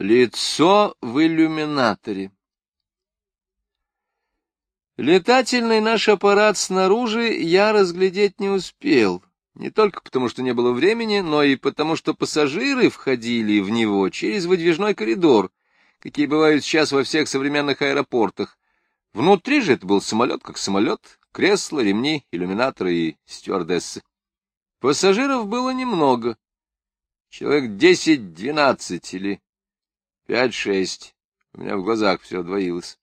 Лицо в иллюминаторе. Летательный наш аппарат снаружи я разглядеть не успел, не только потому, что не было времени, но и потому, что пассажиры входили в него через выдвижной коридор, какие бывают сейчас во всех современных аэропортах. Внутри же это был самолет как самолет, кресла, ремни, иллюминаторы и стюардессы. Пассажиров было немного, человек десять-двенадцать или Пять-шесть. У меня в глазах все двоилось.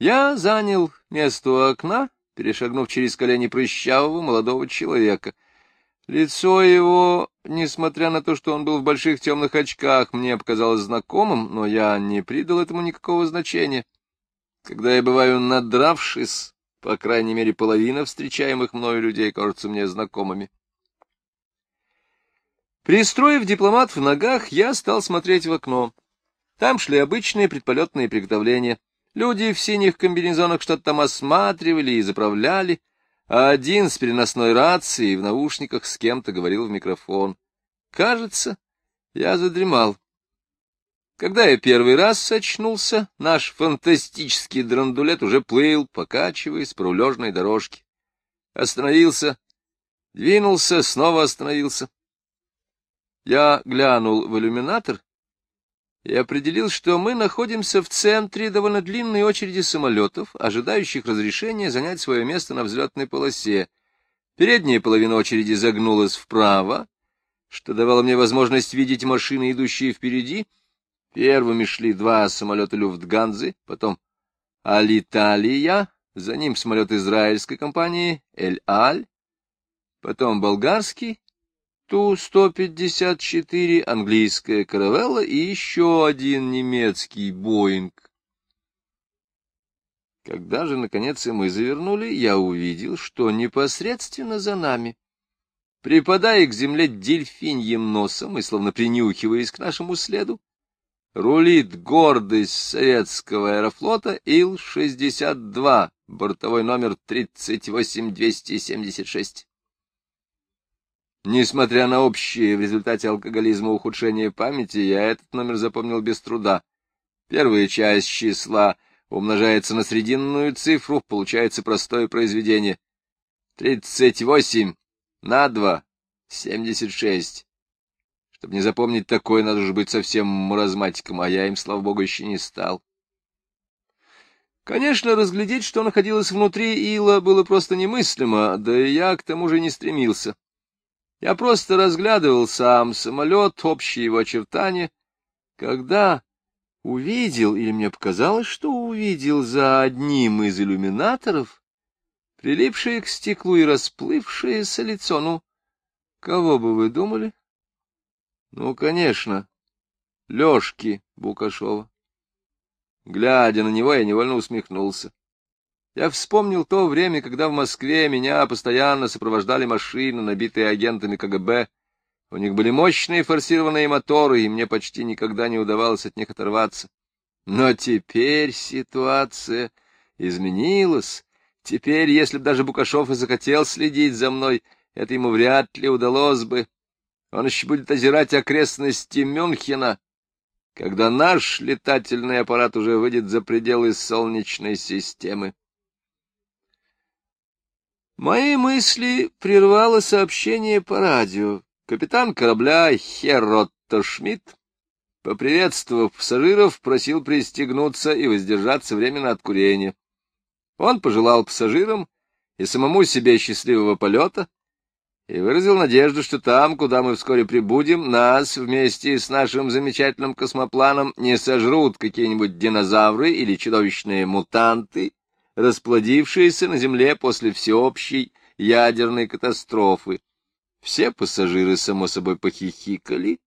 Я занял место у окна, перешагнув через колени прыщавого молодого человека. Лицо его, несмотря на то, что он был в больших темных очках, мне показалось знакомым, но я не придал этому никакого значения. Когда я бываю надравшись, по крайней мере, половина встречаемых мною людей кажутся мне знакомыми. Пристроив дипломат в ногах, я стал смотреть в окно. Там шли обычные предполетные приготовления. Люди в синих комбинезонах что-то там осматривали и заправляли, а один с переносной рацией в наушниках с кем-то говорил в микрофон. Кажется, я задремал. Когда я первый раз очнулся, наш фантастический драндулет уже плыл, покачиваясь по рулежной дорожке. Остановился, двинулся, снова остановился. Я глянул в иллюминатор и определил, что мы находимся в центре довольно длинной очереди самолетов, ожидающих разрешения занять свое место на взлетной полосе. Передняя половина очереди загнулась вправо, что давало мне возможность видеть машины, идущие впереди. Первыми шли два самолета Люфтганзы, потом Алиталия, за ним самолет израильской компании Эль-Аль, потом болгарский, Ту-154, английская каравелла и еще один немецкий Боинг. Когда же, наконец, и мы завернули, я увидел, что непосредственно за нами, припадая к земле дельфиньем носом и словно принюхиваясь к нашему следу, рулит гордость советского аэрофлота Ил-62, бортовой номер 38276. Несмотря на общее в результате алкоголизма ухудшение памяти, я этот номер запомнил без труда. Первая часть числа умножается на срединную цифру, получается простое произведение. Тридцать восемь на два — семьдесят шесть. Чтобы не запомнить такое, надо же быть совсем маразматиком, а я им, слава богу, еще не стал. Конечно, разглядеть, что находилось внутри ила, было просто немыслимо, да и я к тому же не стремился. Я просто разглядывал сам самолет, общие его очертания, когда увидел, или мне показалось, что увидел за одним из иллюминаторов прилипшее к стеклу и расплывшееся лицо. Ну, кого бы вы думали? Ну, конечно, Лёшки Букашова. Глядя на него, я невольно усмехнулся. Я вспомнил то время, когда в Москве меня постоянно сопровождали машины, набитые агентами КГБ. У них были мощные форсированные моторы, и мне почти никогда не удавалось от них оторваться. Но теперь ситуация изменилась. Теперь, если бы даже Букашов и захотел следить за мной, это ему вряд ли удалось бы. Он еще будет озирать окрестности Мюнхена, когда наш летательный аппарат уже выйдет за пределы Солнечной системы. Мои мысли прервало сообщение по радио. Капитан корабля Херотто Шмидт, поприветствовав пассажиров, просил пристегнуться и воздержаться временно от курения. Он пожелал пассажирам и самому себе счастливого полета и выразил надежду, что там, куда мы вскоре прибудем, нас вместе с нашим замечательным космопланом не сожрут какие-нибудь динозавры или чудовищные мутанты, расплодившиеся на земле после всеобщей ядерной катастрофы. Все пассажиры, само собой, похихикали,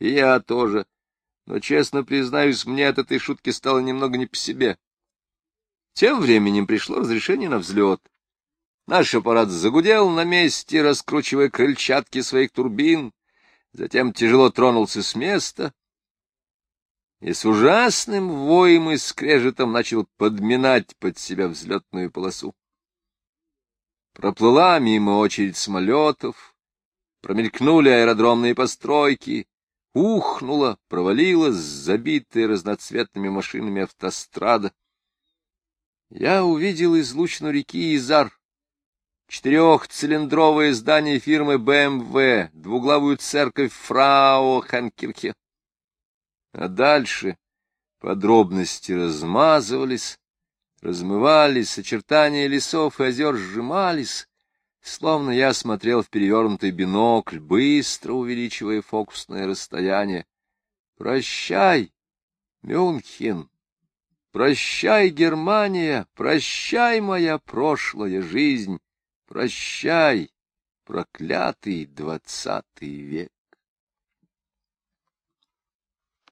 я тоже, но, честно признаюсь, мне от этой шутки стало немного не по себе. Тем временем пришло разрешение на взлет. Наш аппарат загудел на месте, раскручивая крыльчатки своих турбин, затем тяжело тронулся с места, и с ужасным воем и скрежетом начал подминать под себя взлетную полосу. Проплыла мимо очередь самолетов, промелькнули аэродромные постройки, ухнула, провалилась, забитая разноцветными машинами автострада. Я увидел излучину реки Изар, четырехцилиндровое здание фирмы БМВ, двуглавую церковь Фрау Ханкирхе. А дальше подробности размазывались, размывались, очертания лесов и озер сжимались, словно я смотрел в перевернутый бинокль, быстро увеличивая фокусное расстояние. Прощай, Мюнхен! Прощай, Германия! Прощай, моя прошлая жизнь! Прощай, проклятый двадцатый век!